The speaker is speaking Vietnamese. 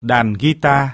đàn guitar.